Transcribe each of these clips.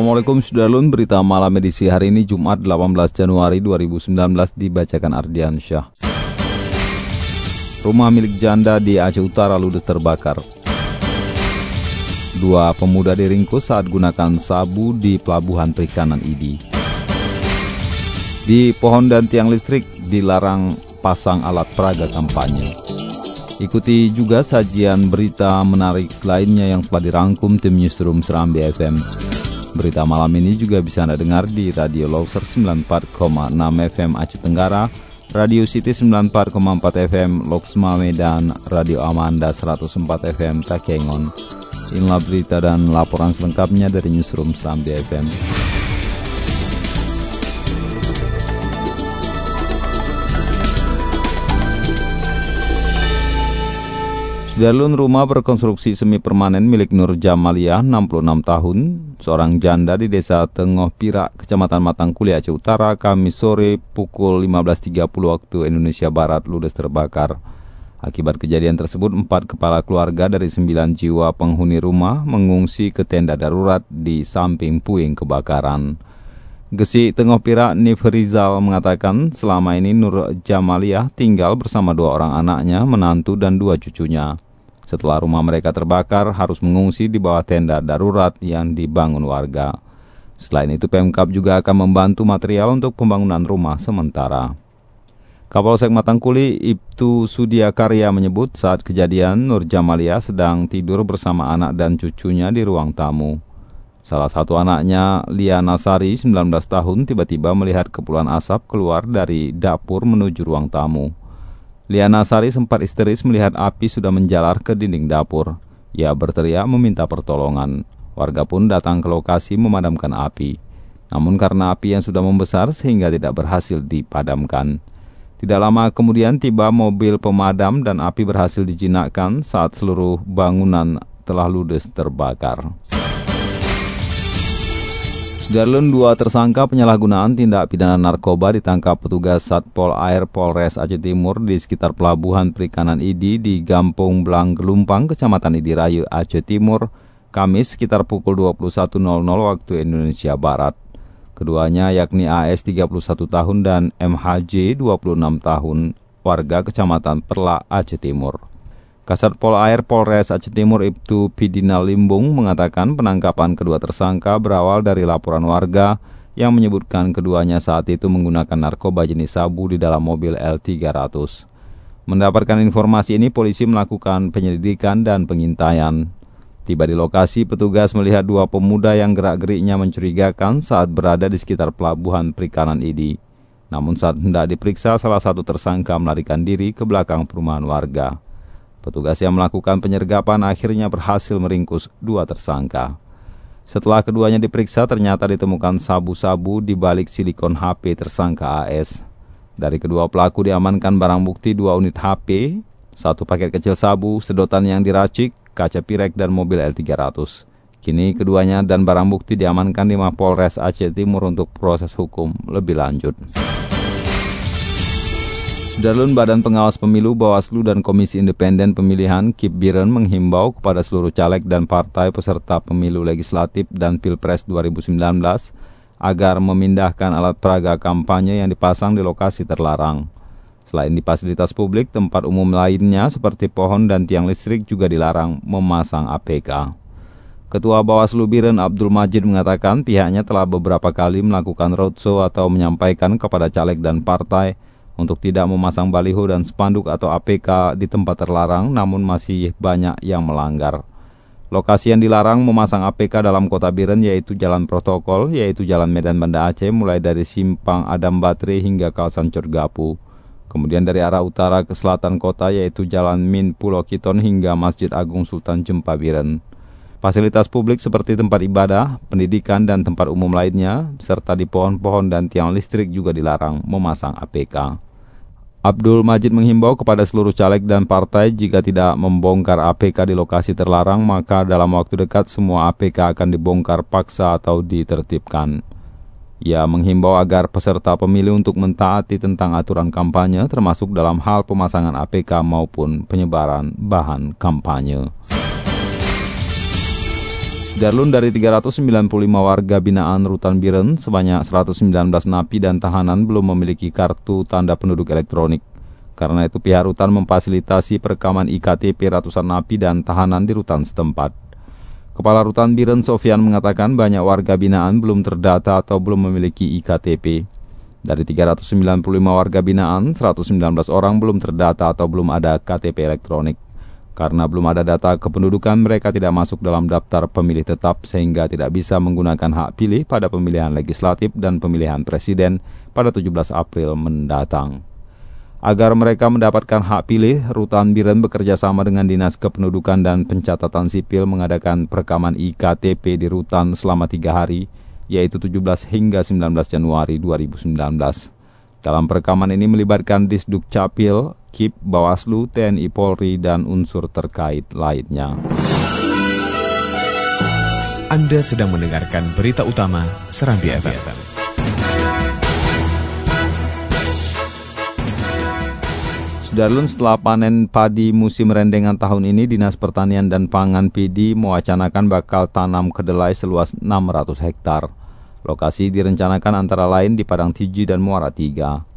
Assalamualaikum Sudarlun, berita malam edisi hari ini Jumat 18 Januari 2019 dibacakan Ardian Syah. Rumah milik janda di Aceh Utara ludes terbakar. Dua pemuda diringkus saat gunakan sabu di pelabuhan perikanan Idi. Di pohon dan tiang listrik dilarang pasang alat peraga kampanye. Ikuti juga sajian berita menarik lainnya yang telah dirangkum tim Newsroom Serambi FM. Berita malam ini juga bisa Anda dengar di Radio Loser 94,6 FM Aceh Tenggara, Radio City 94,4 FM Loksma Medan, Radio Amanda 104 FM Takengon. Inilah berita dan laporan selengkapnya dari Newsroom Serambi FM. Sudarlun rumah berkonstruksi semi permanen milik Nur Jamalia, 66 tahun, seorang janda di desa Tengoh Pirak, Kecamatan Matangkuli, Aceh Utara, Kamis sore pukul 15.30 waktu Indonesia Barat ludes terbakar. Akibat kejadian tersebut, empat kepala keluarga dari sembilan jiwa penghuni rumah mengungsi ke tenda darurat di samping puing kebakaran. Gesi Tengoh Pirak Nifrizal mengatakan selama ini Nur Jamalia tinggal bersama dua orang anaknya, menantu dan dua cucunya. Setelah rumah mereka terbakar, harus mengungsi di bawah tenda darurat yang dibangun warga. Selain itu, Pemkap juga akan membantu material untuk pembangunan rumah sementara. Kapolsek Matangkuli Ibtu Sudiakarya menyebut saat kejadian Nur Jamalia sedang tidur bersama anak dan cucunya di ruang tamu. Salah satu anaknya, Lia Nasari, 19 tahun, tiba-tiba melihat kepulan asap keluar dari dapur menuju ruang tamu. Liana Sari sempat histeris melihat api sudah menjalar ke dinding dapur. Ia berteriak meminta pertolongan. Warga pun datang ke lokasi memadamkan api. Namun karena api yang sudah membesar sehingga tidak berhasil dipadamkan. Tidak lama kemudian tiba mobil pemadam dan api berhasil dijinakkan saat seluruh bangunan telah ludes terbakar. Darlun dua tersangka penyalahgunaan tindak pidana narkoba ditangkap petugas Satpol Air Polres Aceh Timur di sekitar pelabuhan perikanan Idi di Gampung Belang Gelumpang, Kecamatan Idi Rayu, Aceh Timur, Kamis sekitar pukul 21.00 waktu Indonesia Barat. Keduanya yakni AS 31 tahun dan MHJ 26 tahun, warga Kecamatan Perla, Aceh Timur. Kasat Pol Air Polres Aceh Timur Ibtu Pidina Limbung mengatakan penangkapan kedua tersangka berawal dari laporan warga yang menyebutkan keduanya saat itu menggunakan narkoba jenis sabu di dalam mobil L300. Mendapatkan informasi ini, polisi melakukan penyelidikan dan pengintaian. Tiba di lokasi, petugas melihat dua pemuda yang gerak-geriknya mencurigakan saat berada di sekitar pelabuhan perikanan ini. Namun saat hendak diperiksa, salah satu tersangka melarikan diri ke belakang perumahan warga. Petugas yang melakukan penyergapan akhirnya berhasil meringkus dua tersangka. Setelah keduanya diperiksa, ternyata ditemukan sabu-sabu di balik silikon HP tersangka AS. Dari kedua pelaku diamankan barang bukti dua unit HP, satu paket kecil sabu, sedotan yang diracik, kaca pirek, dan mobil L300. Kini keduanya dan barang bukti diamankan di Mapolres Aceh Timur untuk proses hukum lebih lanjut. Darlun Badan Pengawas Pemilu, Bawaslu, dan Komisi Independen Pemilihan Kip Biren menghimbau kepada seluruh caleg dan partai peserta pemilu legislatif dan pilpres 2019 agar memindahkan alat peraga kampanye yang dipasang di lokasi terlarang. Selain di fasilitas publik, tempat umum lainnya seperti pohon dan tiang listrik juga dilarang memasang APK. Ketua Bawaslu Biren Abdul Majid mengatakan pihaknya telah beberapa kali melakukan roadshow atau menyampaikan kepada caleg dan partai untuk tidak memasang baliho dan spanduk atau APK di tempat terlarang namun masih banyak yang melanggar. Lokasi yang dilarang memasang APK dalam kota Biren yaitu jalan protokol, yaitu jalan Medan Banda Aceh mulai dari Simpang Adam Batre hingga kawasan Curgapu. Kemudian dari arah utara ke selatan kota yaitu Jalan Min Pulau Kiton hingga Masjid Agung Sultan Jempabiren. Fasilitas publik seperti tempat ibadah, pendidikan, dan tempat umum lainnya, serta di pohon-pohon dan tiang listrik juga dilarang memasang APK. Abdul Majid menghimbau kepada seluruh caleg dan partai jika tidak membongkar APK di lokasi terlarang, maka dalam waktu dekat semua APK akan dibongkar paksa atau ditertibkan. Ia menghimbau agar peserta pemilu untuk mentaati tentang aturan kampanye termasuk dalam hal pemasangan APK maupun penyebaran bahan kampanye. Darlun dari 395 warga binaan Rutan Biren, sebanyak 119 napi dan tahanan belum memiliki kartu tanda penduduk elektronik. Karena itu pihak rutan memfasilitasi perekaman IKTP ratusan napi dan tahanan di rutan setempat. Kepala Rutan Biren Sofian mengatakan banyak warga binaan belum terdata atau belum memiliki IKTP. Dari 395 warga binaan, 119 orang belum terdata atau belum ada KTP elektronik. Karena belum ada data kependudukan, mereka tidak masuk dalam daftar pemilih tetap sehingga tidak bisa menggunakan hak pilih pada pemilihan legislatif dan pemilihan presiden pada 17 April mendatang. Agar mereka mendapatkan hak pilih, Rutan Biren bekerja sama dengan Dinas Kependudukan dan Pencatatan Sipil mengadakan perekaman IKTP di Rutan selama tiga hari, yaitu 17 hingga 19 Januari 2019. Dalam perekaman ini melibatkan Disduk Capil, KIP, Bawaslu, TNI Polri, dan unsur terkait lainnya. Anda sedang mendengarkan berita utama Serambi FM. Sudarlun setelah panen padi musim rendengan tahun ini, Dinas Pertanian dan Pangan PD mewacanakan bakal tanam kedelai seluas 600 hektar. Lokasi direncanakan antara lain di Padang Tiji dan Muara Tiga.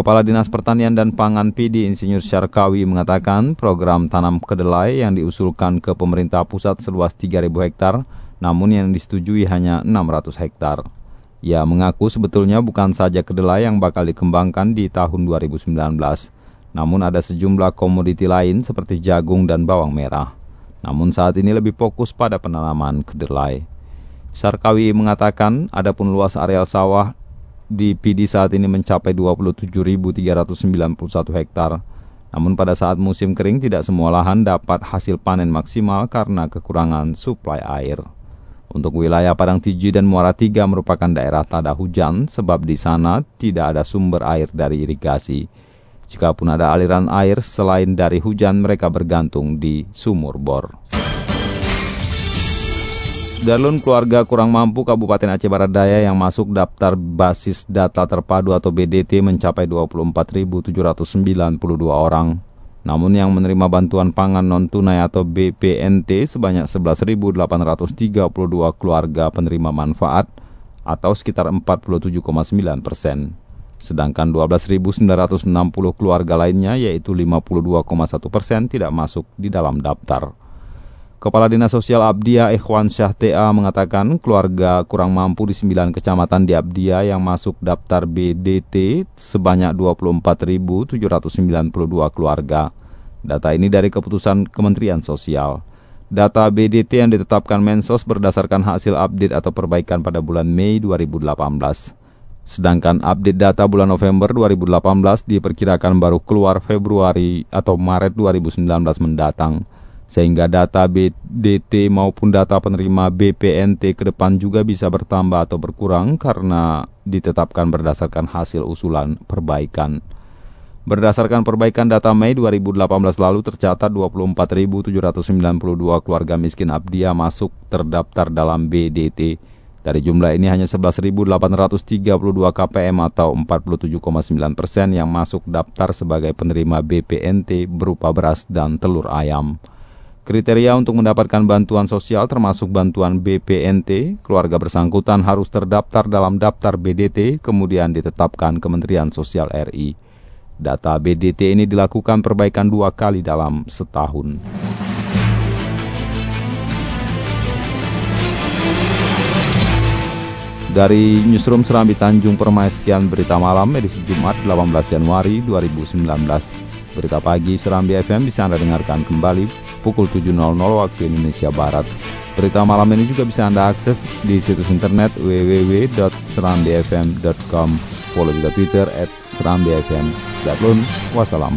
Kepala Dinas Pertanian dan Pangan PD Insinyur Syarkawi mengatakan program tanam kedelai yang diusulkan ke pemerintah pusat seluas 3.000 hektar, namun yang disetujui hanya 600 hektar. Ia mengaku sebetulnya bukan saja kedelai yang bakal dikembangkan di tahun 2019, namun ada sejumlah komoditi lain seperti jagung dan bawang merah. Namun saat ini lebih fokus pada penanaman kedelai. Sarkawi mengatakan adapun luas areal sawah di PD saat ini mencapai 27.391 hektar. Namun pada saat musim kering tidak semua lahan dapat hasil panen maksimal karena kekurangan suplai air. Untuk wilayah Padang Tiji dan Muara Tiga merupakan daerah tada hujan sebab di sana tidak ada sumber air dari irigasi. Jikapun ada aliran air selain dari hujan, mereka bergantung di sumur bor. Darlun keluarga kurang mampu Kabupaten Aceh Barat Daya yang masuk daftar basis data terpadu atau BDT mencapai 24.792 orang. Namun yang menerima bantuan pangan non-tunai atau BPNT sebanyak 11.832 keluarga penerima manfaat atau sekitar 47,9 persen. Sedangkan 12.960 keluarga lainnya yaitu 52,1 persen tidak masuk di dalam daftar. Kepala Dinas Sosial Abdia Ikhwan Syah TA mengatakan keluarga kurang mampu di 9 kecamatan di Abdia yang masuk daftar BDT sebanyak 24.792 keluarga. Data ini dari keputusan Kementerian Sosial. Data BDT yang ditetapkan Mensos berdasarkan hasil update atau perbaikan pada bulan Mei 2018. Sedangkan update data bulan November 2018 diperkirakan baru keluar Februari atau Maret 2019 mendatang. Sehingga data BDT maupun data penerima BPNT ke depan juga bisa bertambah atau berkurang karena ditetapkan berdasarkan hasil usulan perbaikan. Berdasarkan perbaikan data Mei 2018 lalu tercatat 24.792 keluarga miskin Abdia masuk terdaftar dalam BDT dari jumlah ini hanya 11.832 KPM atau 47,9 persen yang masuk daftar sebagai penerima BPNT berupa beras dan telur ayam. Kriteria untuk mendapatkan bantuan sosial termasuk bantuan BPNT, keluarga bersangkutan harus terdaftar dalam daftar BDT kemudian ditetapkan Kementerian Sosial RI. Data BDT ini dilakukan perbaikan dua kali dalam setahun. Dari Newsroom Serambi Tanjung Permai sekian berita malam edisi Jumat 18 Januari 2019. Berita pagi Serambi FM bisa Anda dengarkan kembali pukul 7.00 waktu Indonesia Barat. Berita malam ini juga bisa Anda akses di situs internet www.serambifm.com. Follow juga Twitter at Seram BFM. Darlun, wassalam.